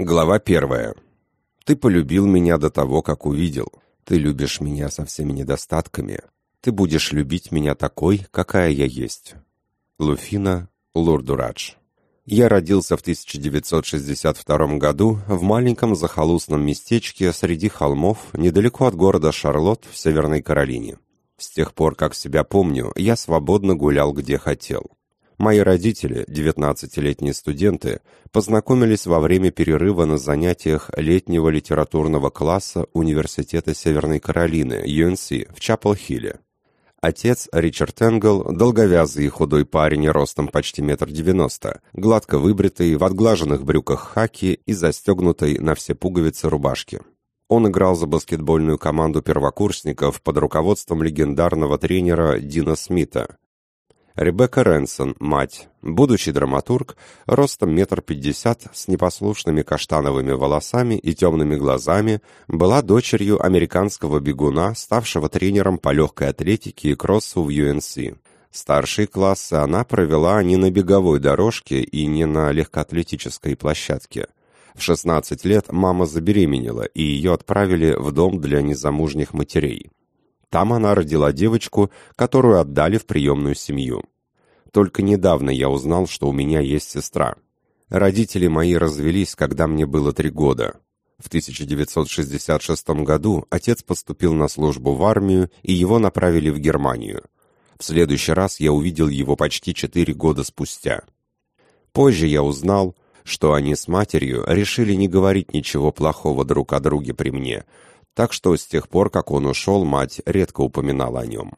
Глава первая. Ты полюбил меня до того, как увидел. Ты любишь меня со всеми недостатками. Ты будешь любить меня такой, какая я есть. Луфина Лурдурадж. Я родился в 1962 году в маленьком захолустном местечке среди холмов, недалеко от города Шарлотт в Северной Каролине. С тех пор, как себя помню, я свободно гулял где хотел. Мои родители, 19-летние студенты, познакомились во время перерыва на занятиях летнего литературного класса Университета Северной Каролины, UNC, в Чапл-Хилле. Отец, Ричард Энгл, долговязый и худой парень ростом почти метр девяносто, гладко выбритый, в отглаженных брюках хаки и застегнутой на все пуговицы рубашки. Он играл за баскетбольную команду первокурсников под руководством легендарного тренера Дина Смита, Ребекка Ренсон, мать, будущий драматург, ростом метр пятьдесят, с непослушными каштановыми волосами и темными глазами, была дочерью американского бегуна, ставшего тренером по легкой атлетике и кроссу в UNC. Старшие классы она провела не на беговой дорожке и не на легкоатлетической площадке. В 16 лет мама забеременела, и ее отправили в дом для незамужних матерей. Там она родила девочку, которую отдали в приемную семью. Только недавно я узнал, что у меня есть сестра. Родители мои развелись, когда мне было три года. В 1966 году отец поступил на службу в армию, и его направили в Германию. В следующий раз я увидел его почти четыре года спустя. Позже я узнал, что они с матерью решили не говорить ничего плохого друг о друге при мне, так что с тех пор, как он ушел, мать редко упоминала о нем.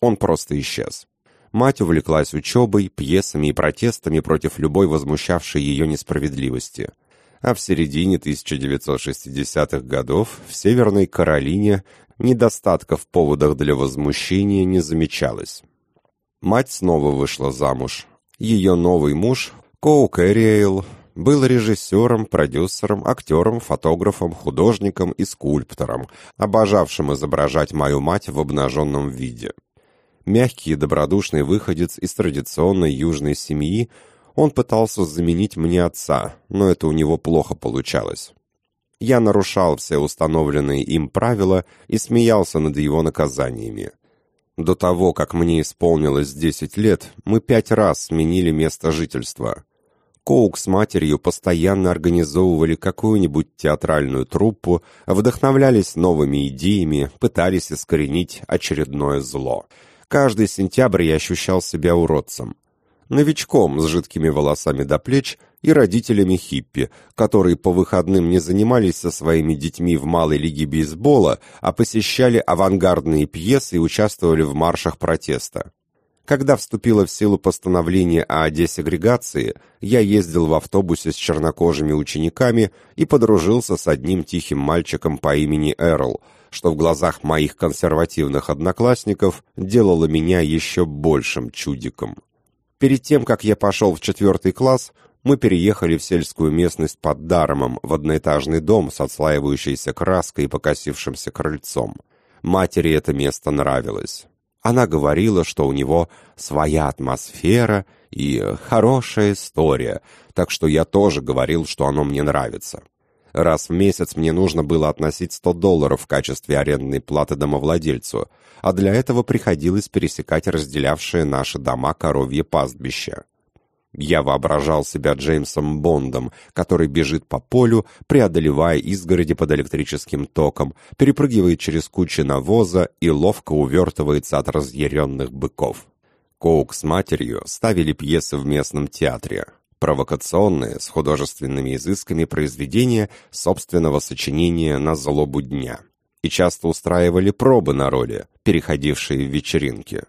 Он просто исчез. Мать увлеклась учебой, пьесами и протестами против любой возмущавшей ее несправедливости. А в середине 1960-х годов в Северной Каролине недостатков в поводах для возмущения не замечалось. Мать снова вышла замуж. Ее новый муж, Коук Эриэйл, был режиссером, продюсером, актером, фотографом, художником и скульптором, обожавшим изображать мою мать в обнаженном виде. Мягкий и добродушный выходец из традиционной южной семьи, он пытался заменить мне отца, но это у него плохо получалось. Я нарушал все установленные им правила и смеялся над его наказаниями. До того, как мне исполнилось 10 лет, мы пять раз сменили место жительства. Коук с матерью постоянно организовывали какую-нибудь театральную труппу, вдохновлялись новыми идеями, пытались искоренить очередное зло. Каждый сентябрь я ощущал себя уродцем. Новичком с жидкими волосами до плеч и родителями хиппи, которые по выходным не занимались со своими детьми в малой лиге бейсбола, а посещали авангардные пьесы и участвовали в маршах протеста. Когда вступило в силу постановление о десегрегации, я ездил в автобусе с чернокожими учениками и подружился с одним тихим мальчиком по имени Эрл, что в глазах моих консервативных одноклассников делало меня еще большим чудиком. Перед тем, как я пошел в четвертый класс, мы переехали в сельскую местность под Даромом в одноэтажный дом с отслаивающейся краской и покосившимся крыльцом. Матери это место нравилось. Она говорила, что у него своя атмосфера и хорошая история, так что я тоже говорил, что оно мне нравится. Раз в месяц мне нужно было относить 100 долларов в качестве арендной платы домовладельцу, а для этого приходилось пересекать разделявшие наши дома коровье пастбище. Я воображал себя Джеймсом Бондом, который бежит по полю, преодолевая изгороди под электрическим током, перепрыгивает через кучи навоза и ловко увертывается от разъяренных быков. Коук с матерью ставили пьесы в местном театре. Провокационные, с художественными изысками произведения собственного сочинения на злобу дня. И часто устраивали пробы на роли, переходившие в вечеринки.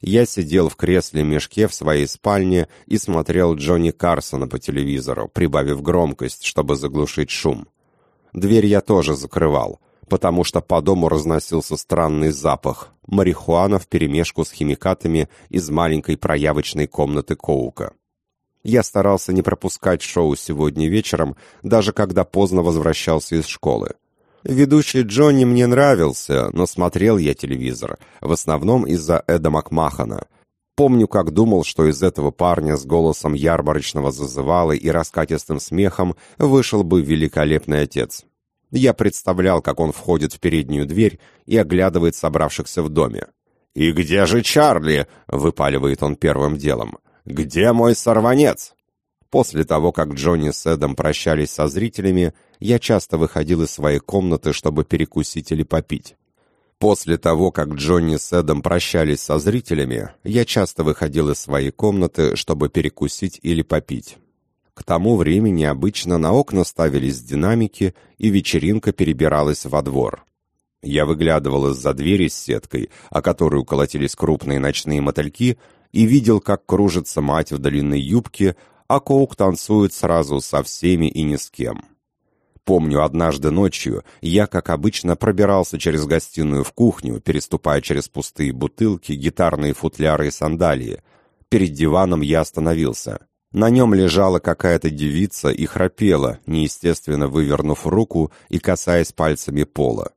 Я сидел в кресле-мешке в своей спальне и смотрел Джонни Карсона по телевизору, прибавив громкость, чтобы заглушить шум. Дверь я тоже закрывал, потому что по дому разносился странный запах марихуана вперемешку с химикатами из маленькой проявочной комнаты Коука. Я старался не пропускать шоу сегодня вечером, даже когда поздно возвращался из школы. Ведущий Джонни мне нравился, но смотрел я телевизор, в основном из-за Эда Макмахана. Помню, как думал, что из этого парня с голосом ярмарочного зазывалы и раскатистым смехом вышел бы великолепный отец. Я представлял, как он входит в переднюю дверь и оглядывает собравшихся в доме. «И где же Чарли?» — выпаливает он первым делом. «Где мой сорванец?» После того, как Джонни с Эдом прощались со зрителями, я часто выходил из своей комнаты, чтобы перекусить или попить. После того, как Джонни с Эдом прощались со зрителями, я часто выходил из своей комнаты, чтобы перекусить или попить. К тому времени обычно на окна ставились динамики, и вечеринка перебиралась во двор. Я выглядывал из-за двери с сеткой, о которую колотились крупные ночные мотыльки, и видел, как кружится мать в длинной юбке, а Коук танцует сразу со всеми и ни с кем. Помню, однажды ночью я, как обычно, пробирался через гостиную в кухню, переступая через пустые бутылки, гитарные футляры и сандалии. Перед диваном я остановился. На нем лежала какая-то девица и храпела, неестественно вывернув руку и касаясь пальцами пола.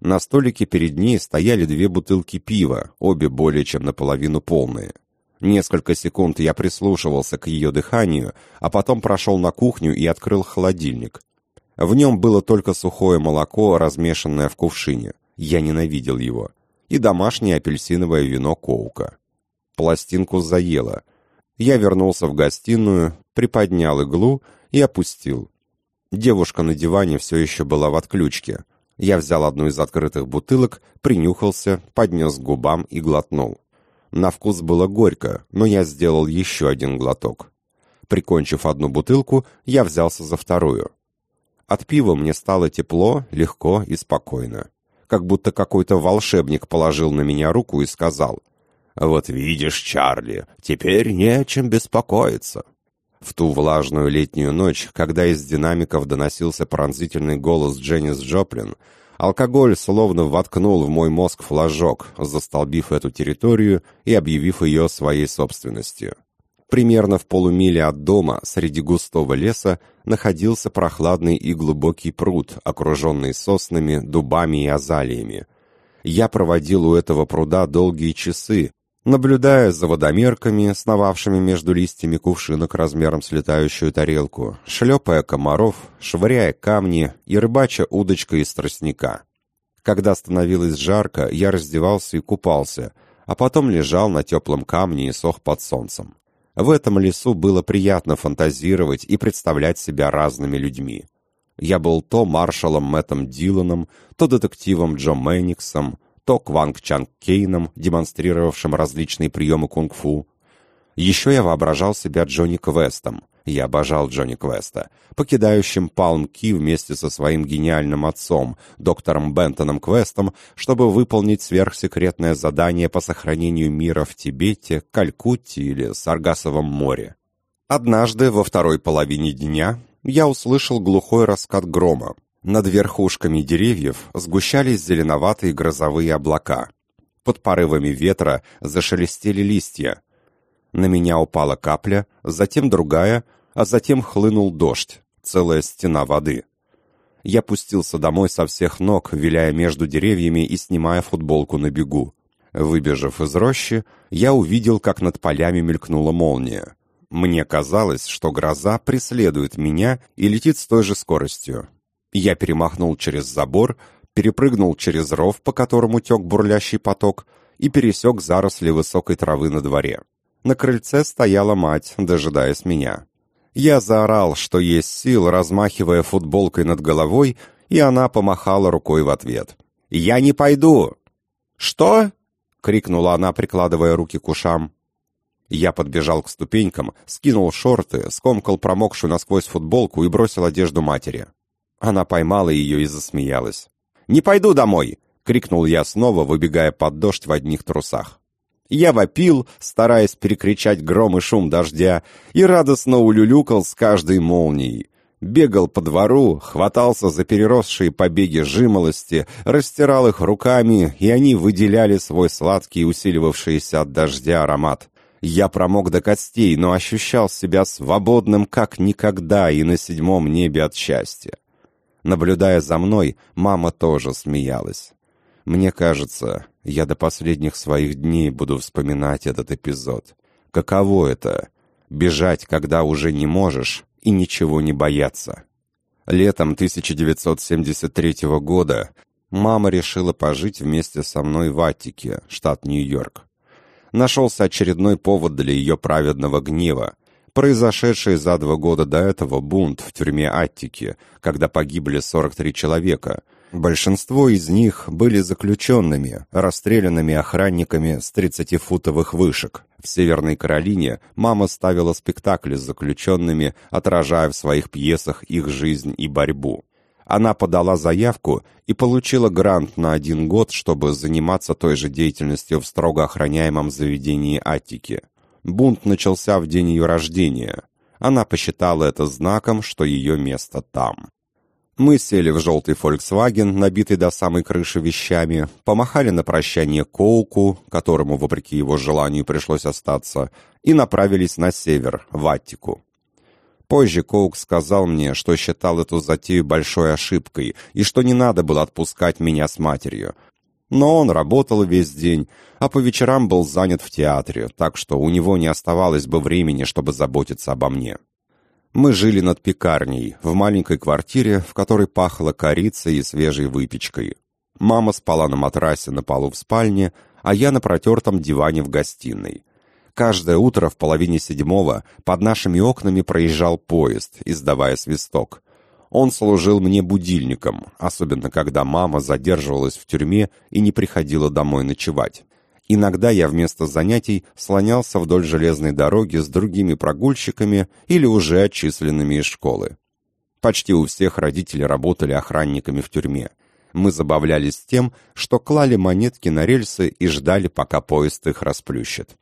На столике перед ней стояли две бутылки пива, обе более чем наполовину полные. Несколько секунд я прислушивался к ее дыханию, а потом прошел на кухню и открыл холодильник. В нем было только сухое молоко, размешанное в кувшине. Я ненавидел его. И домашнее апельсиновое вино Коука. Пластинку заело. Я вернулся в гостиную, приподнял иглу и опустил. Девушка на диване все еще была в отключке. Я взял одну из открытых бутылок, принюхался, поднес к губам и глотнул. На вкус было горько, но я сделал еще один глоток. Прикончив одну бутылку, я взялся за вторую. От пива мне стало тепло, легко и спокойно. Как будто какой-то волшебник положил на меня руку и сказал, «Вот видишь, Чарли, теперь не о чем беспокоиться». В ту влажную летнюю ночь, когда из динамиков доносился пронзительный голос Дженнис Джоплин, алкоголь словно воткнул в мой мозг флажок, застолбив эту территорию и объявив ее своей собственностью. Примерно в полумиле от дома, среди густого леса, находился прохладный и глубокий пруд, окруженный соснами, дубами и азалиями. Я проводил у этого пруда долгие часы, наблюдая за водомерками, сновавшими между листьями кувшинок размером с летающую тарелку, шлепая комаров, швыряя камни и рыбача удочкой из тростника. Когда становилось жарко, я раздевался и купался, а потом лежал на теплом камне и сох под солнцем. В этом лесу было приятно фантазировать и представлять себя разными людьми. Я был то маршалом Мэттом Диланом, то детективом Джо Мэниксом, то Кванг Чанг Кейном, демонстрировавшим различные приемы кунг-фу. Еще я воображал себя Джонни Квестом, я обожал Джонни Квеста, покидающим Палм-Ки вместе со своим гениальным отцом, доктором Бентоном Квестом, чтобы выполнить сверхсекретное задание по сохранению мира в Тибете, Калькутте или Саргасовом море. Однажды, во второй половине дня, я услышал глухой раскат грома. Над верхушками деревьев сгущались зеленоватые грозовые облака. Под порывами ветра зашелестели листья, на меня упала капля, затем другая, а затем хлынул дождь, целая стена воды. Я пустился домой со всех ног, виляя между деревьями и снимая футболку на бегу. Выбежав из рощи, я увидел, как над полями мелькнула молния. Мне казалось, что гроза преследует меня и летит с той же скоростью. Я перемахнул через забор, перепрыгнул через ров, по которому тек бурлящий поток, и пересек заросли высокой травы на дворе. На крыльце стояла мать, дожидаясь меня. Я заорал, что есть сил, размахивая футболкой над головой, и она помахала рукой в ответ. «Я не пойду!» «Что?» — крикнула она, прикладывая руки к ушам. Я подбежал к ступенькам, скинул шорты, скомкал промокшую насквозь футболку и бросил одежду матери. Она поймала ее и засмеялась. «Не пойду домой!» — крикнул я снова, выбегая под дождь в одних трусах. Я вопил, стараясь перекричать гром и шум дождя, и радостно улюлюкал с каждой молнией. Бегал по двору, хватался за переросшие побеги жимолости, растирал их руками, и они выделяли свой сладкий, усиливавшийся от дождя аромат. Я промок до костей, но ощущал себя свободным как никогда и на седьмом небе от счастья. Наблюдая за мной, мама тоже смеялась. Мне кажется, Я до последних своих дней буду вспоминать этот эпизод. Каково это — бежать, когда уже не можешь, и ничего не бояться. Летом 1973 года мама решила пожить вместе со мной в Аттике, штат Нью-Йорк. Нашелся очередной повод для ее праведного гнева, произошедший за два года до этого бунт в тюрьме Аттики, когда погибли 43 человека. Большинство из них были заключенными, расстрелянными охранниками с 30-футовых вышек. В Северной Каролине мама ставила спектакли с заключенными, отражая в своих пьесах их жизнь и борьбу. Она подала заявку и получила грант на один год, чтобы заниматься той же деятельностью в строго охраняемом заведении Аттики. Бунт начался в день ее рождения. Она посчитала это знаком, что ее место там. Мы сели в желтый «Фольксваген», набитый до самой крыши вещами, помахали на прощание Коуку, которому, вопреки его желанию, пришлось остаться, и направились на север, в Аттику. Позже Коук сказал мне, что считал эту затею большой ошибкой и что не надо было отпускать меня с матерью. Но он работал весь день, а по вечерам был занят в театре, так что у него не оставалось бы времени, чтобы заботиться обо мне. Мы жили над пекарней, в маленькой квартире, в которой пахло корицей и свежей выпечкой. Мама спала на матрасе на полу в спальне, а я на протертом диване в гостиной. Каждое утро в половине седьмого под нашими окнами проезжал поезд, издавая свисток. Он служил мне будильником, особенно когда мама задерживалась в тюрьме и не приходила домой ночевать. Иногда я вместо занятий слонялся вдоль железной дороги с другими прогульщиками или уже отчисленными из школы. Почти у всех родители работали охранниками в тюрьме. Мы забавлялись тем, что клали монетки на рельсы и ждали, пока поезд их расплющит.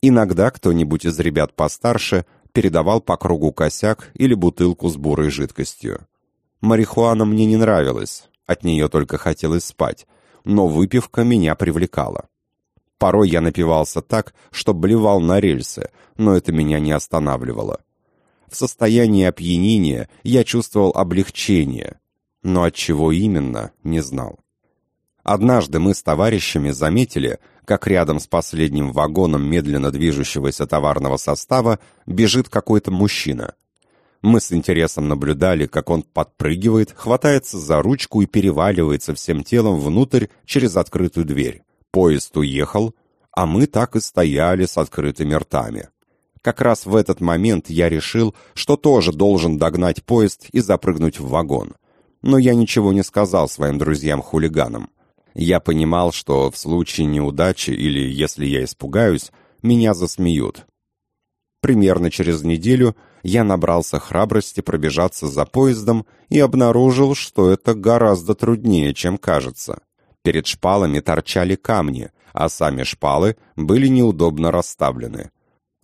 Иногда кто-нибудь из ребят постарше передавал по кругу косяк или бутылку с бурой жидкостью. Марихуана мне не нравилась, от нее только хотелось спать, но выпивка меня привлекала. Порой я напивался так, что блевал на рельсы, но это меня не останавливало. В состоянии опьянения я чувствовал облегчение, но от чего именно, не знал. Однажды мы с товарищами заметили, как рядом с последним вагоном медленно движущегося товарного состава бежит какой-то мужчина. Мы с интересом наблюдали, как он подпрыгивает, хватается за ручку и переваливается всем телом внутрь через открытую дверь. Поезд уехал, а мы так и стояли с открытыми ртами. Как раз в этот момент я решил, что тоже должен догнать поезд и запрыгнуть в вагон. Но я ничего не сказал своим друзьям-хулиганам. Я понимал, что в случае неудачи или если я испугаюсь, меня засмеют. Примерно через неделю я набрался храбрости пробежаться за поездом и обнаружил, что это гораздо труднее, чем кажется. Перед шпалами торчали камни, а сами шпалы были неудобно расставлены.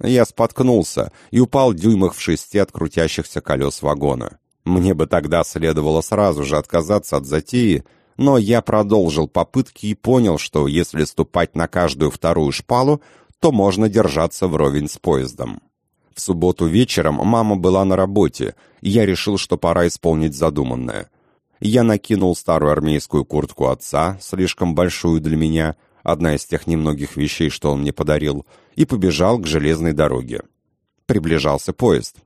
Я споткнулся и упал дюймах в шести от крутящихся колес вагона. Мне бы тогда следовало сразу же отказаться от затеи, но я продолжил попытки и понял, что если ступать на каждую вторую шпалу, то можно держаться вровень с поездом. В субботу вечером мама была на работе, и я решил, что пора исполнить задуманное. Я накинул старую армейскую куртку отца, слишком большую для меня, одна из тех немногих вещей, что он мне подарил, и побежал к железной дороге. Приближался поезд.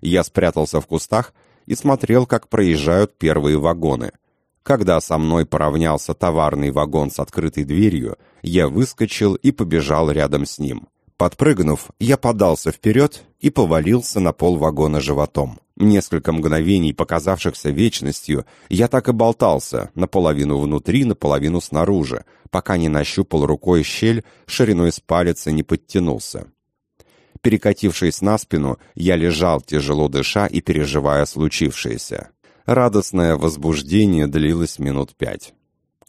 Я спрятался в кустах и смотрел, как проезжают первые вагоны — когда со мной поравнялся товарный вагон с открытой дверью, я выскочил и побежал рядом с ним. Подпрыгнув, я подался вперед и повалился на пол вагона животом. Несколько мгновений, показавшихся вечностью, я так и болтался, наполовину внутри, наполовину снаружи, пока не нащупал рукой щель, шириной с палец и не подтянулся. Перекатившись на спину, я лежал, тяжело дыша и переживая случившееся. Радостное возбуждение длилось минут пять.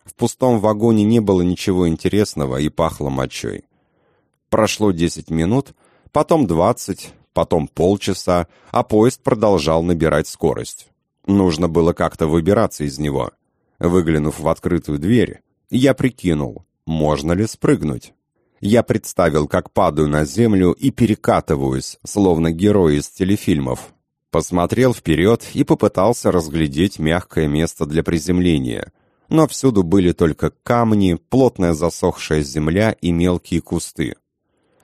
В пустом вагоне не было ничего интересного и пахло мочой. Прошло десять минут, потом двадцать, потом полчаса, а поезд продолжал набирать скорость. Нужно было как-то выбираться из него. Выглянув в открытую дверь, я прикинул, можно ли спрыгнуть. Я представил, как падаю на землю и перекатываюсь, словно герой из телефильмов, Посмотрел вперед и попытался разглядеть мягкое место для приземления. но всюду были только камни, плотная засохшая земля и мелкие кусты.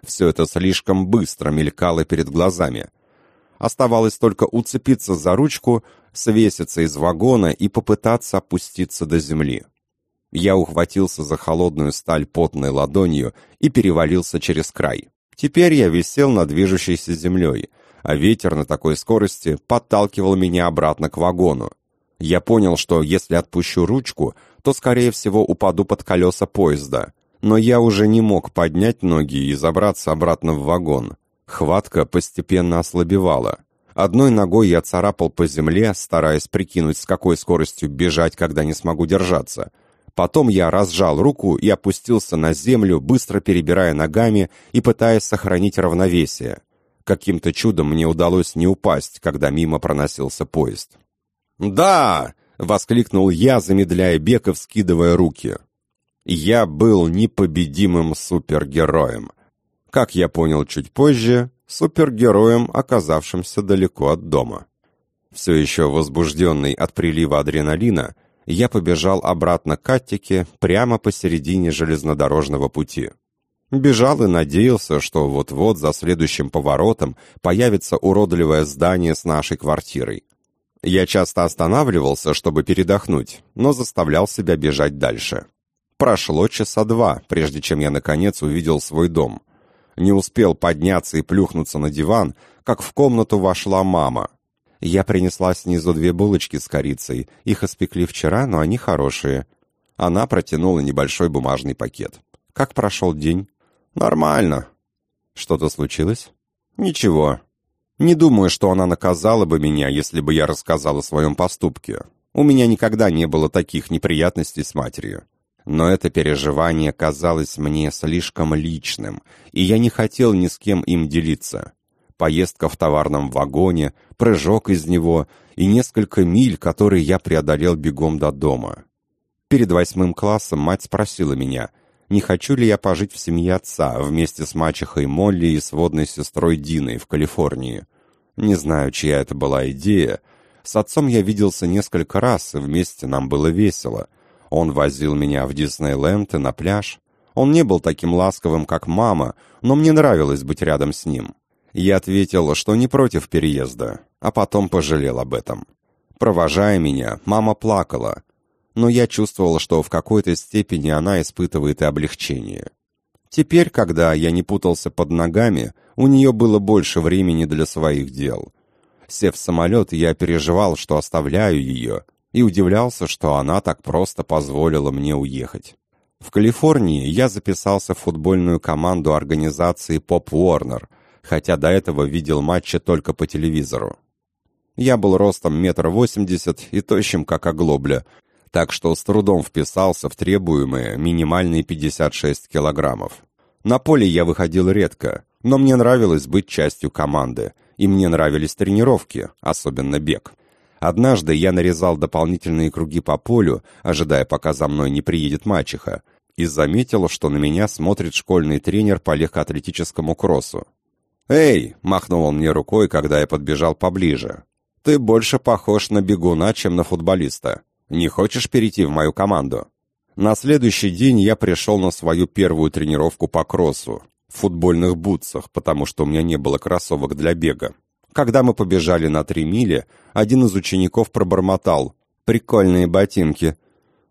Все это слишком быстро мелькало перед глазами. Оставалось только уцепиться за ручку, свеситься из вагона и попытаться опуститься до земли. Я ухватился за холодную сталь потной ладонью и перевалился через край. Теперь я висел над движущейся землей, а ветер на такой скорости подталкивал меня обратно к вагону. Я понял, что если отпущу ручку, то, скорее всего, упаду под колеса поезда. Но я уже не мог поднять ноги и забраться обратно в вагон. Хватка постепенно ослабевала. Одной ногой я царапал по земле, стараясь прикинуть, с какой скоростью бежать, когда не смогу держаться. Потом я разжал руку и опустился на землю, быстро перебирая ногами и пытаясь сохранить равновесие. Каким-то чудом мне удалось не упасть, когда мимо проносился поезд. «Да!» — воскликнул я, замедляя бег и вскидывая руки. Я был непобедимым супергероем. Как я понял чуть позже, супергероем, оказавшимся далеко от дома. Все еще возбужденный от прилива адреналина, я побежал обратно к Аттике прямо посередине железнодорожного пути. Бежал и надеялся, что вот-вот за следующим поворотом появится уродливое здание с нашей квартирой. Я часто останавливался, чтобы передохнуть, но заставлял себя бежать дальше. Прошло часа два, прежде чем я наконец увидел свой дом. Не успел подняться и плюхнуться на диван, как в комнату вошла мама. Я принесла снизу две булочки с корицей. Их испекли вчера, но они хорошие. Она протянула небольшой бумажный пакет. «Как прошел день?» «Нормально». «Что-то случилось?» «Ничего. Не думаю, что она наказала бы меня, если бы я рассказал о своем поступке. У меня никогда не было таких неприятностей с матерью. Но это переживание казалось мне слишком личным, и я не хотел ни с кем им делиться. Поездка в товарном вагоне, прыжок из него и несколько миль, которые я преодолел бегом до дома. Перед восьмым классом мать спросила меня, не хочу ли я пожить в семье отца вместе с мачехой Молли и сводной сестрой Диной в Калифорнии. Не знаю, чья это была идея. С отцом я виделся несколько раз, и вместе нам было весело. Он возил меня в Диснейленд и на пляж. Он не был таким ласковым, как мама, но мне нравилось быть рядом с ним. Я ответил, что не против переезда, а потом пожалел об этом. Провожая меня, мама плакала, но я чувствовал, что в какой-то степени она испытывает и облегчение. Теперь, когда я не путался под ногами, у нее было больше времени для своих дел. Сев в самолет, я переживал, что оставляю ее, и удивлялся, что она так просто позволила мне уехать. В Калифорнии я записался в футбольную команду организации Pop Warner, хотя до этого видел матчи только по телевизору. Я был ростом метр восемьдесят и тощим, как оглобля, так что с трудом вписался в требуемые минимальные 56 килограммов. На поле я выходил редко, но мне нравилось быть частью команды, и мне нравились тренировки, особенно бег. Однажды я нарезал дополнительные круги по полю, ожидая, пока за мной не приедет мачеха, и заметил, что на меня смотрит школьный тренер по легкоатлетическому кроссу. «Эй!» — махнул он мне рукой, когда я подбежал поближе. «Ты больше похож на бегуна, чем на футболиста. Не хочешь перейти в мою команду?» На следующий день я пришел на свою первую тренировку по кроссу, в футбольных бутсах, потому что у меня не было кроссовок для бега. Когда мы побежали на три мили, один из учеников пробормотал «Прикольные ботинки».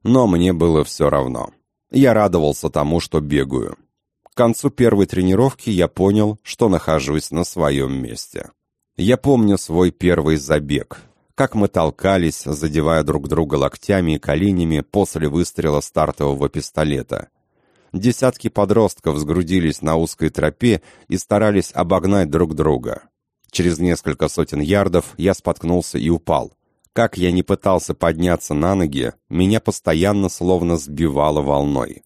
Но мне было все равно. Я радовался тому, что бегаю. К концу первой тренировки я понял, что нахожусь на своем месте. Я помню свой первый забег, как мы толкались, задевая друг друга локтями и коленями после выстрела стартового пистолета. Десятки подростков сгрудились на узкой тропе и старались обогнать друг друга. Через несколько сотен ярдов я споткнулся и упал. Как я не пытался подняться на ноги, меня постоянно словно сбивало волной.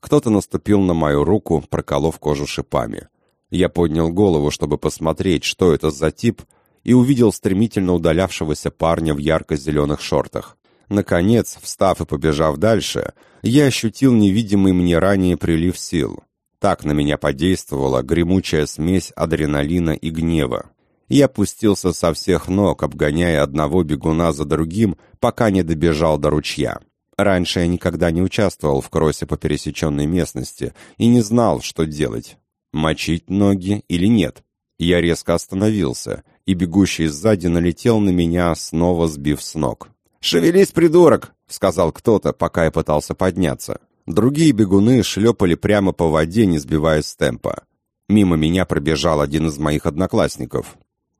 Кто-то наступил на мою руку, проколов кожу шипами. Я поднял голову, чтобы посмотреть, что это за тип, и увидел стремительно удалявшегося парня в ярко-зеленых шортах. Наконец, встав и побежав дальше, я ощутил невидимый мне ранее прилив сил. Так на меня подействовала гремучая смесь адреналина и гнева. Я опустился со всех ног, обгоняя одного бегуна за другим, пока не добежал до ручья. Раньше я никогда не участвовал в кроссе по пересеченной местности и не знал, что делать. Мочить ноги или нет. Я резко остановился, и бегущий сзади налетел на меня, снова сбив с ног. «Шевелись, придурок!» — сказал кто-то, пока я пытался подняться. Другие бегуны шлепали прямо по воде, не сбиваясь с темпа. Мимо меня пробежал один из моих одноклассников.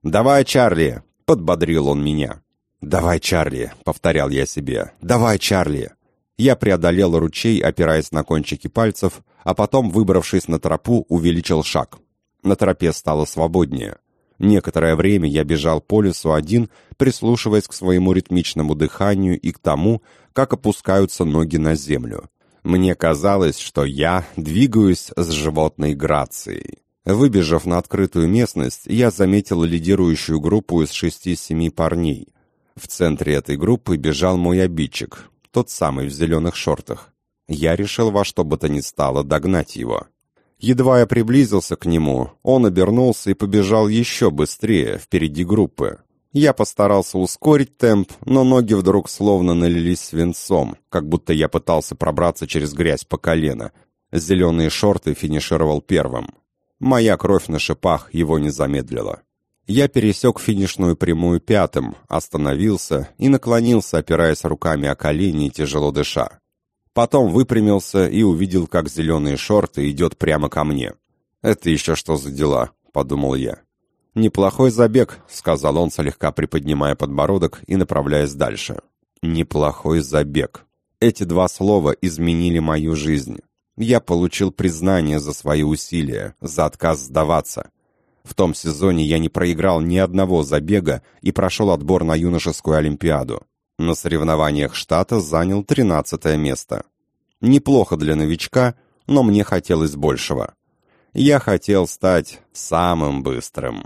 «Давай, Чарли!» — подбодрил он меня. «Давай, Чарли!» — повторял я себе. «Давай, Чарли!» Я преодолел ручей, опираясь на кончики пальцев, а потом, выбравшись на тропу, увеличил шаг. На тропе стало свободнее. Некоторое время я бежал по лесу один, прислушиваясь к своему ритмичному дыханию и к тому, как опускаются ноги на землю. Мне казалось, что я двигаюсь с животной грацией. Выбежав на открытую местность, я заметил лидирующую группу из шести-семи парней. В центре этой группы бежал мой обидчик, тот самый в зеленых шортах. Я решил во что бы то ни стало догнать его. Едва я приблизился к нему, он обернулся и побежал еще быстрее, впереди группы. Я постарался ускорить темп, но ноги вдруг словно налились свинцом, как будто я пытался пробраться через грязь по колено. Зеленые шорты финишировал первым. Моя кровь на шипах его не замедлила. Я пересек финишную прямую пятым, остановился и наклонился, опираясь руками о колени, тяжело дыша. Потом выпрямился и увидел, как зеленые шорты идет прямо ко мне. «Это еще что за дела?» — подумал я. «Неплохой забег», — сказал он, слегка приподнимая подбородок и направляясь дальше. «Неплохой забег». Эти два слова изменили мою жизнь. Я получил признание за свои усилия, за отказ сдаваться. В том сезоне я не проиграл ни одного забега и прошел отбор на юношескую олимпиаду. На соревнованиях штата занял 13 место. Неплохо для новичка, но мне хотелось большего. Я хотел стать самым быстрым.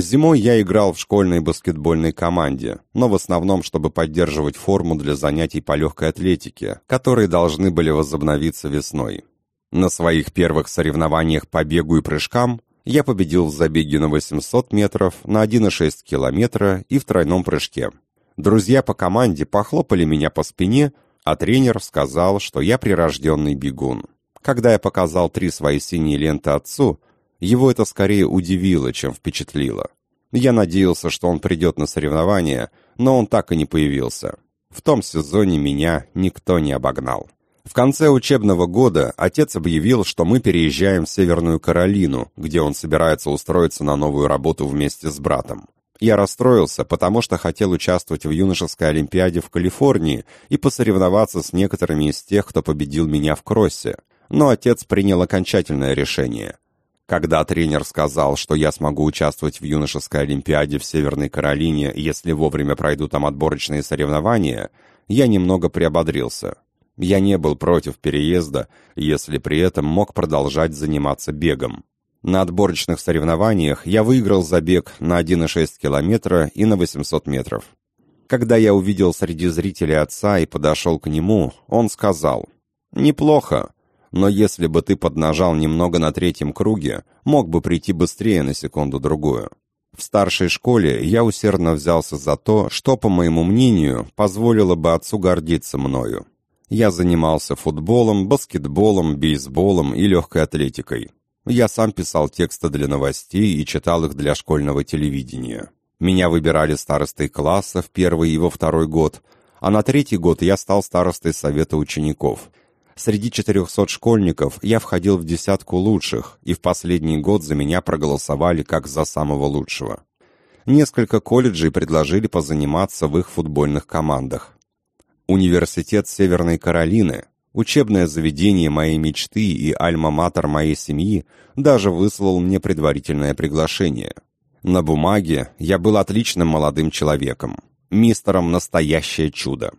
Зимой я играл в школьной баскетбольной команде, но в основном, чтобы поддерживать форму для занятий по легкой атлетике, которые должны были возобновиться весной. На своих первых соревнованиях по бегу и прыжкам я победил в забеге на 800 метров, на 1,6 километра и в тройном прыжке. Друзья по команде похлопали меня по спине, а тренер сказал, что я прирожденный бегун. Когда я показал три свои синие ленты отцу, его это скорее удивило, чем впечатлило. Я надеялся, что он придет на соревнования, но он так и не появился. В том сезоне меня никто не обогнал. В конце учебного года отец объявил, что мы переезжаем в Северную Каролину, где он собирается устроиться на новую работу вместе с братом. Я расстроился, потому что хотел участвовать в юношеской олимпиаде в Калифорнии и посоревноваться с некоторыми из тех, кто победил меня в кроссе. Но отец принял окончательное решение. Когда тренер сказал, что я смогу участвовать в юношеской олимпиаде в Северной Каролине, если вовремя пройду там отборочные соревнования, я немного приободрился. Я не был против переезда, если при этом мог продолжать заниматься бегом. На отборочных соревнованиях я выиграл забег на 1,6 километра и на 800 метров. Когда я увидел среди зрителей отца и подошел к нему, он сказал, «Неплохо, но если бы ты поднажал немного на третьем круге, мог бы прийти быстрее на секунду-другую. В старшей школе я усердно взялся за то, что, по моему мнению, позволило бы отцу гордиться мною. Я занимался футболом, баскетболом, бейсболом и легкой атлетикой. Я сам писал тексты для новостей и читал их для школьного телевидения. Меня выбирали старостой класса в первый и во второй год, а на третий год я стал старостой совета учеников – Среди 400 школьников я входил в десятку лучших, и в последний год за меня проголосовали как за самого лучшего. Несколько колледжей предложили позаниматься в их футбольных командах. Университет Северной Каролины, учебное заведение моей мечты и альма-матер моей семьи, даже выслал мне предварительное приглашение. На бумаге я был отличным молодым человеком, мистером «Настоящее чудо»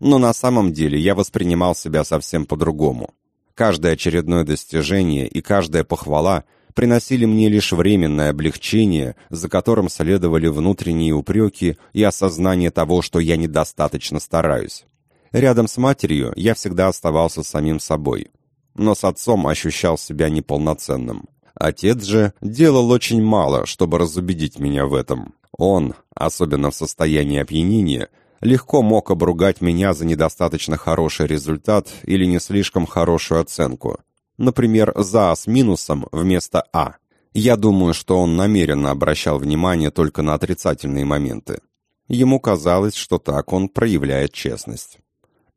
но на самом деле я воспринимал себя совсем по-другому. Каждое очередное достижение и каждая похвала приносили мне лишь временное облегчение, за которым следовали внутренние упреки и осознание того, что я недостаточно стараюсь. Рядом с матерью я всегда оставался самим собой, но с отцом ощущал себя неполноценным. Отец же делал очень мало, чтобы разубедить меня в этом. Он, особенно в состоянии опьянения, легко мог обругать меня за недостаточно хороший результат или не слишком хорошую оценку. Например, за А с минусом вместо А. Я думаю, что он намеренно обращал внимание только на отрицательные моменты. Ему казалось, что так он проявляет честность.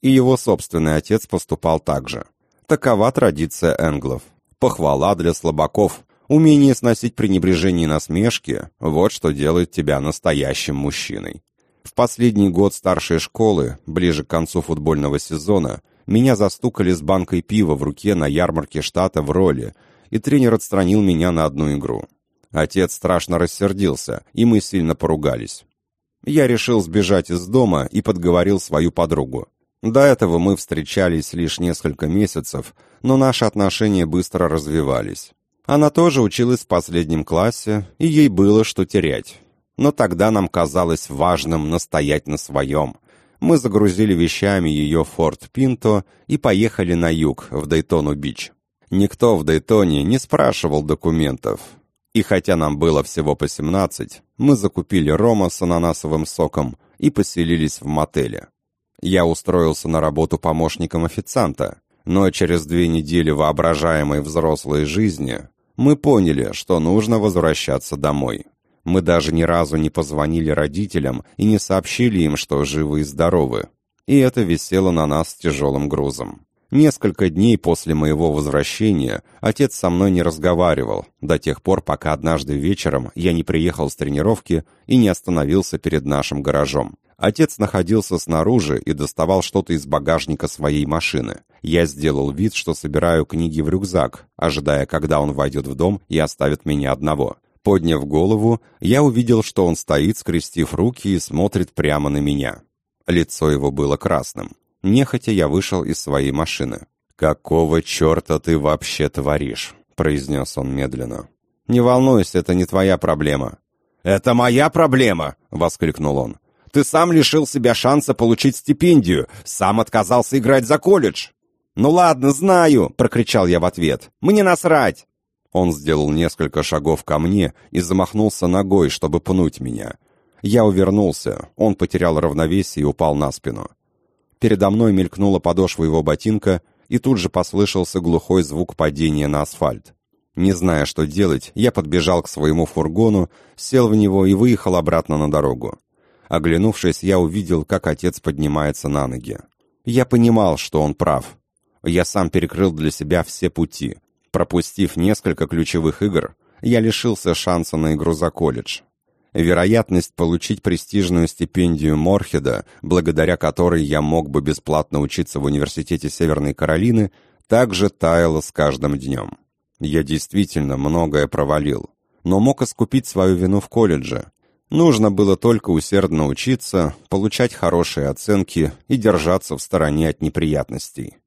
И его собственный отец поступал так же. Такова традиция энглов. Похвала для слабаков, умение сносить пренебрежение и насмешки – вот что делает тебя настоящим мужчиной. В последний год старшей школы, ближе к концу футбольного сезона, меня застукали с банкой пива в руке на ярмарке штата в роли, и тренер отстранил меня на одну игру. Отец страшно рассердился, и мы сильно поругались. Я решил сбежать из дома и подговорил свою подругу. До этого мы встречались лишь несколько месяцев, но наши отношения быстро развивались. Она тоже училась в последнем классе, и ей было что терять но тогда нам казалось важным настоять на своем. Мы загрузили вещами ее Форд Пинто и поехали на юг, в Дейтону-Бич. Никто в Дейтоне не спрашивал документов. И хотя нам было всего по 17, мы закупили рома с ананасовым соком и поселились в мотеле. Я устроился на работу помощником официанта, но через две недели воображаемой взрослой жизни мы поняли, что нужно возвращаться домой. Мы даже ни разу не позвонили родителям и не сообщили им, что живы и здоровы. И это висело на нас тяжелым грузом. Несколько дней после моего возвращения отец со мной не разговаривал, до тех пор, пока однажды вечером я не приехал с тренировки и не остановился перед нашим гаражом. Отец находился снаружи и доставал что-то из багажника своей машины. Я сделал вид, что собираю книги в рюкзак, ожидая, когда он войдет в дом и оставит меня одного. Подняв голову, я увидел, что он стоит, скрестив руки и смотрит прямо на меня. Лицо его было красным. Нехотя я вышел из своей машины. «Какого черта ты вообще творишь?» — произнес он медленно. «Не волнуйся, это не твоя проблема». «Это моя проблема!» — воскликнул он. «Ты сам лишил себя шанса получить стипендию, сам отказался играть за колледж». «Ну ладно, знаю!» — прокричал я в ответ. «Мне насрать!» Он сделал несколько шагов ко мне и замахнулся ногой, чтобы пнуть меня. Я увернулся, он потерял равновесие и упал на спину. Передо мной мелькнула подошва его ботинка, и тут же послышался глухой звук падения на асфальт. Не зная, что делать, я подбежал к своему фургону, сел в него и выехал обратно на дорогу. Оглянувшись, я увидел, как отец поднимается на ноги. Я понимал, что он прав. Я сам перекрыл для себя все пути. Пропустив несколько ключевых игр, я лишился шанса на игру за колледж. Вероятность получить престижную стипендию Морхеда, благодаря которой я мог бы бесплатно учиться в Университете Северной Каролины, также таяла с каждым днем. Я действительно многое провалил, но мог искупить свою вину в колледже. Нужно было только усердно учиться, получать хорошие оценки и держаться в стороне от неприятностей.